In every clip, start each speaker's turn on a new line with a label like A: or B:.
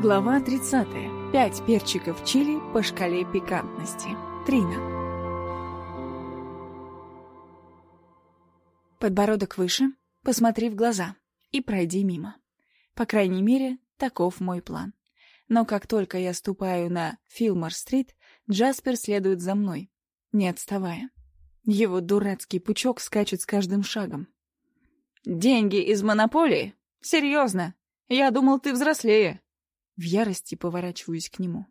A: Глава 30. Пять перчиков чили по шкале пикантности. Трина. Подбородок выше, посмотри в глаза и пройди мимо. По крайней мере, таков мой план. Но как только я ступаю на Филмор-стрит, Джаспер следует за мной, не отставая. Его дурацкий пучок скачет с каждым шагом. «Деньги из монополии? Серьезно? Я думал, ты взрослее». В ярости поворачиваюсь к нему.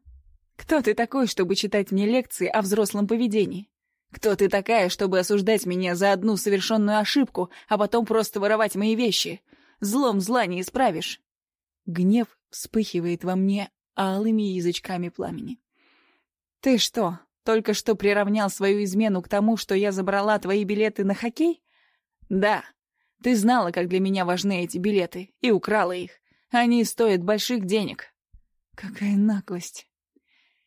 A: «Кто ты такой, чтобы читать мне лекции о взрослом поведении? Кто ты такая, чтобы осуждать меня за одну совершенную ошибку, а потом просто воровать мои вещи? Злом зла не исправишь!» Гнев вспыхивает во мне алыми язычками пламени. «Ты что, только что приравнял свою измену к тому, что я забрала твои билеты на хоккей?» «Да. Ты знала, как для меня важны эти билеты, и украла их. Они стоят больших денег. Какая наглость.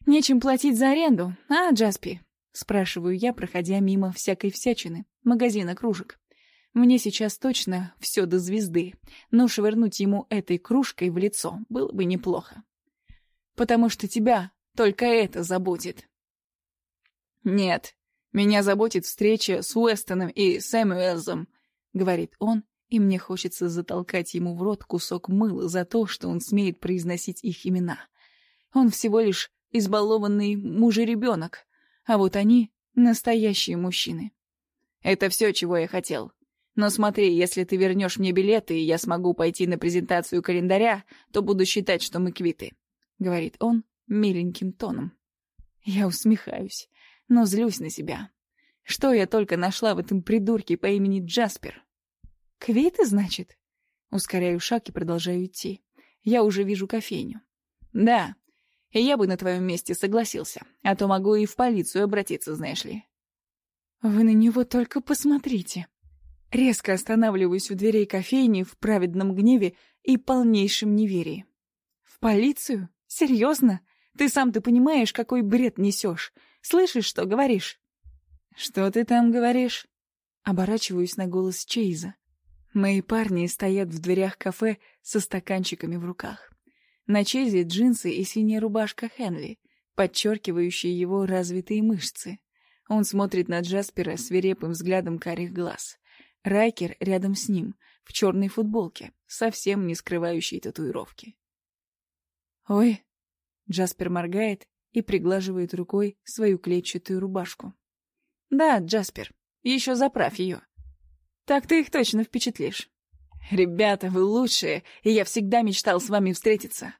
A: Нечем платить за аренду, а, Джаспи? Спрашиваю я, проходя мимо всякой всячины, магазина кружек. Мне сейчас точно все до звезды, но швырнуть ему этой кружкой в лицо было бы неплохо. Потому что тебя только это заботит. Нет, меня заботит встреча с Уэстоном и Сэмюэлзом, говорит он, и мне хочется затолкать ему в рот кусок мыла за то, что он смеет произносить их имена. Он всего лишь избалованный мужеребенок, а вот они — настоящие мужчины. Это все, чего я хотел. Но смотри, если ты вернешь мне билеты, и я смогу пойти на презентацию календаря, то буду считать, что мы квиты», — говорит он миленьким тоном. Я усмехаюсь, но злюсь на себя. Что я только нашла в этом придурке по имени Джаспер? «Квиты, значит?» Ускоряю шаг и продолжаю идти. Я уже вижу кофейню. «Да, и я бы на твоем месте согласился, а то могу и в полицию обратиться, знаешь ли». «Вы на него только посмотрите». Резко останавливаюсь у дверей кофейни в праведном гневе и полнейшем неверии. «В полицию? Серьезно? Ты сам-то понимаешь, какой бред несешь? Слышишь, что говоришь?» «Что ты там говоришь?» Оборачиваюсь на голос Чейза. Мои парни стоят в дверях кафе со стаканчиками в руках. На Чейзе джинсы и синяя рубашка Хенли, подчеркивающие его развитые мышцы. Он смотрит на Джаспера свирепым взглядом карих глаз. Райкер рядом с ним, в черной футболке, совсем не скрывающей татуировки. «Ой!» — Джаспер моргает и приглаживает рукой свою клетчатую рубашку. «Да, Джаспер, еще заправь ее. Так ты их точно впечатлишь. Ребята, вы лучшие, и я всегда мечтал с вами встретиться.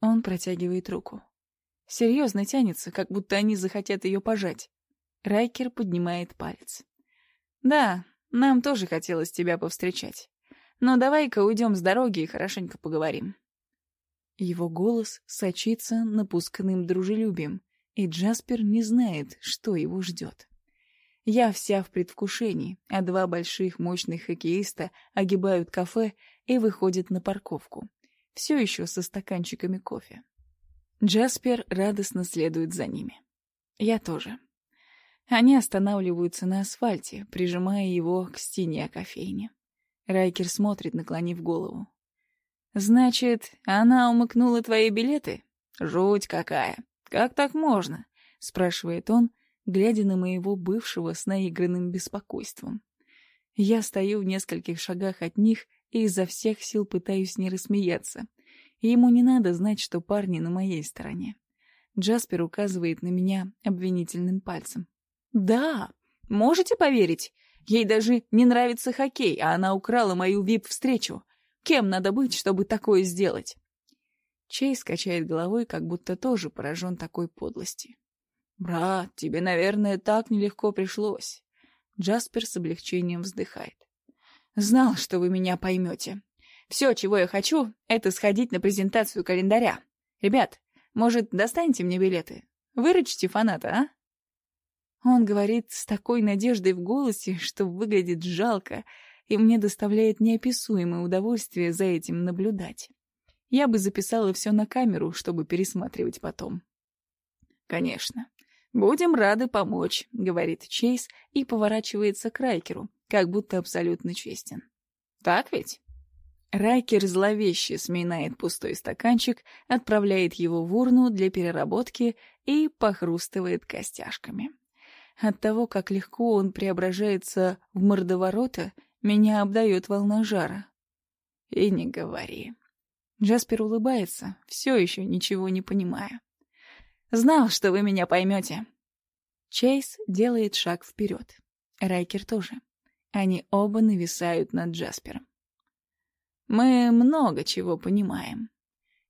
A: Он протягивает руку. Серьезно тянется, как будто они захотят ее пожать. Райкер поднимает палец. Да, нам тоже хотелось тебя повстречать. Но давай-ка уйдем с дороги и хорошенько поговорим. Его голос сочится напусканным дружелюбием, и Джаспер не знает, что его ждет. Я вся в предвкушении, а два больших мощных хоккеиста огибают кафе и выходят на парковку. Все еще со стаканчиками кофе. Джаспер радостно следует за ними. Я тоже. Они останавливаются на асфальте, прижимая его к стене кофейни. Райкер смотрит, наклонив голову. «Значит, она умыкнула твои билеты? Жуть какая! Как так можно?» — спрашивает он, глядя на моего бывшего с наигранным беспокойством. Я стою в нескольких шагах от них и изо всех сил пытаюсь не рассмеяться. Ему не надо знать, что парни на моей стороне. Джаспер указывает на меня обвинительным пальцем. «Да, можете поверить? Ей даже не нравится хоккей, а она украла мою вип-встречу. Кем надо быть, чтобы такое сделать?» Чейз качает головой, как будто тоже поражен такой подлости. «Брат, тебе, наверное, так нелегко пришлось». Джаспер с облегчением вздыхает. «Знал, что вы меня поймете. Все, чего я хочу, это сходить на презентацию календаря. Ребят, может, достаньте мне билеты? Выручите фаната, а?» Он говорит с такой надеждой в голосе, что выглядит жалко, и мне доставляет неописуемое удовольствие за этим наблюдать. Я бы записала все на камеру, чтобы пересматривать потом. Конечно. «Будем рады помочь», — говорит Чейз и поворачивается к Райкеру, как будто абсолютно честен. «Так ведь?» Райкер зловеще сминает пустой стаканчик, отправляет его в урну для переработки и похрустывает костяшками. От того, как легко он преображается в мордоворота, меня обдает волна жара. И не говори. Джаспер улыбается, все еще ничего не понимая. «Знал, что вы меня поймете». Чейз делает шаг вперед. Райкер тоже. Они оба нависают над Джаспером. Мы много чего понимаем.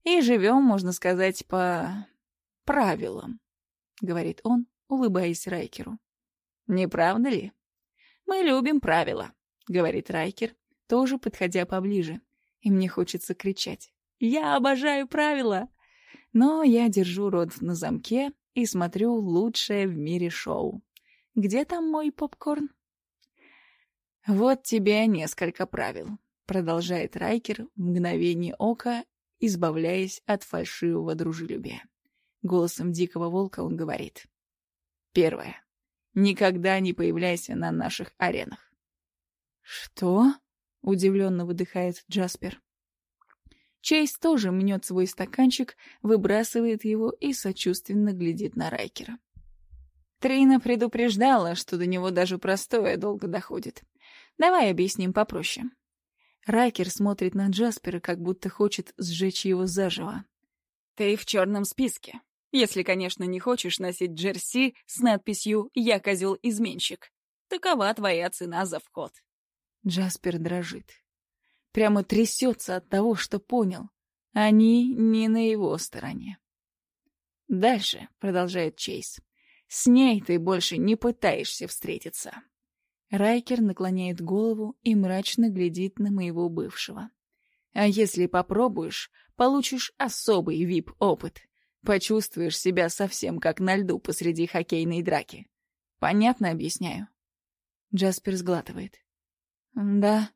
A: И живем, можно сказать, по правилам, — говорит он, улыбаясь Райкеру. Не правда ли? Мы любим правила, — говорит Райкер, тоже подходя поближе. И мне хочется кричать. Я обожаю правила! Но я держу рот на замке и смотрю лучшее в мире шоу. Где там мой попкорн? Вот тебе несколько правил, продолжает Райкер в мгновение ока, избавляясь от фальшивого дружелюбия. Голосом дикого волка он говорит. Первое. Никогда не появляйся на наших аренах. Что? Удивленно выдыхает Джаспер. Чейз тоже мнет свой стаканчик, выбрасывает его и сочувственно глядит на Райкера. Трина предупреждала, что до него даже простое долго доходит. Давай объясним попроще. Райкер смотрит на Джаспера, как будто хочет сжечь его заживо. «Ты в черном списке. Если, конечно, не хочешь носить джерси с надписью «Я козел-изменщик». Такова твоя цена за вход». Джаспер дрожит. Прямо трясется от того, что понял. Они не на его стороне. «Дальше», — продолжает Чейз, — «с ней ты больше не пытаешься встретиться». Райкер наклоняет голову и мрачно глядит на моего бывшего. А если попробуешь, получишь особый вип-опыт. Почувствуешь себя совсем как на льду посреди хоккейной драки. Понятно объясняю? Джаспер сглатывает. «Да», —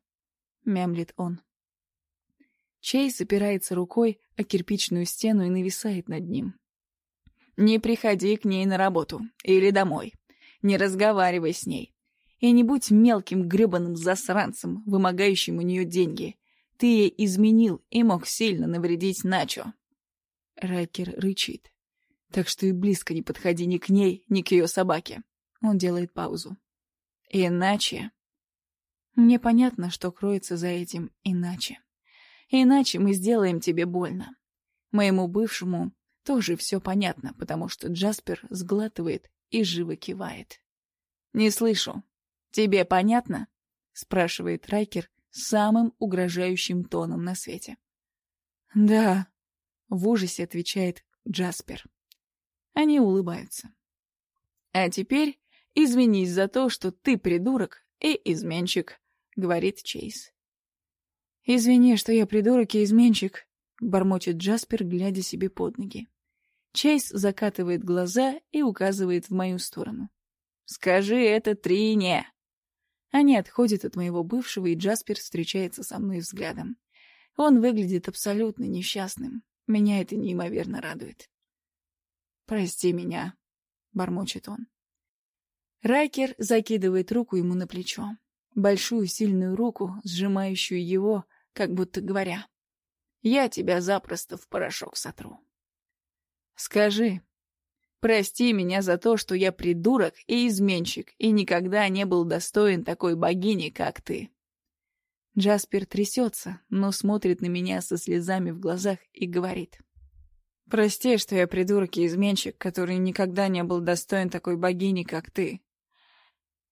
A: мямлит он. Чейз опирается рукой о кирпичную стену и нависает над ним. «Не приходи к ней на работу или домой. Не разговаривай с ней. И не будь мелким гребаным засранцем, вымогающим у нее деньги. Ты ей изменил и мог сильно навредить Начо. Райкер рычит. Так что и близко не подходи ни к ней, ни к ее собаке. Он делает паузу. Иначе... Мне понятно, что кроется за этим «иначе». Иначе мы сделаем тебе больно. Моему бывшему тоже все понятно, потому что Джаспер сглатывает и живо кивает. «Не слышу», «Тебе понятно?» — спрашивает Райкер самым угрожающим тоном на свете. «Да», — в ужасе отвечает Джаспер. Они улыбаются. «А теперь извинись за то, что ты придурок и изменщик», — говорит Чейз. «Извини, что я придурок и изменщик», — бормочет Джаспер, глядя себе под ноги. Чейз закатывает глаза и указывает в мою сторону. «Скажи это Трине!» Они отходят от моего бывшего, и Джаспер встречается со мной взглядом. Он выглядит абсолютно несчастным. Меня это неимоверно радует. «Прости меня», — бормочет он. Райкер закидывает руку ему на плечо. Большую сильную руку, сжимающую его, как будто говоря. «Я тебя запросто в порошок сотру». «Скажи, Прости меня за то, что я придурок и изменщик, и никогда не был достоин такой богини, как ты. Джаспер трясется, но смотрит на меня со слезами в глазах и говорит. «Прости, что я придурок и изменщик, который никогда не был достоин такой богини, как ты».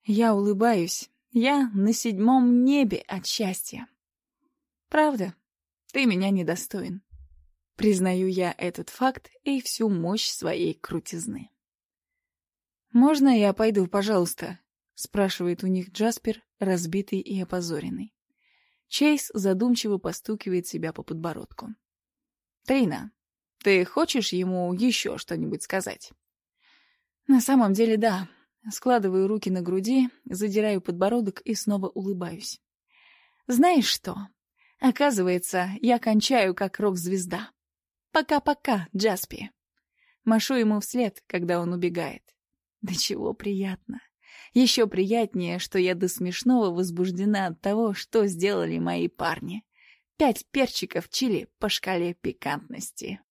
A: Я улыбаюсь. Я на седьмом небе от счастья. Правда, ты меня недостоин. Признаю я этот факт и всю мощь своей крутизны. «Можно я пойду, пожалуйста?» — спрашивает у них Джаспер, разбитый и опозоренный. Чейз задумчиво постукивает себя по подбородку. «Трина, ты хочешь ему еще что-нибудь сказать?» «На самом деле, да». Складываю руки на груди, задираю подбородок и снова улыбаюсь. «Знаешь что? Оказывается, я кончаю как рок-звезда. «Пока-пока, Джаспи!» Машу ему вслед, когда он убегает. Да чего приятно. Еще приятнее, что я до смешного возбуждена от того, что сделали мои парни. пять перчиков чили по шкале пикантности.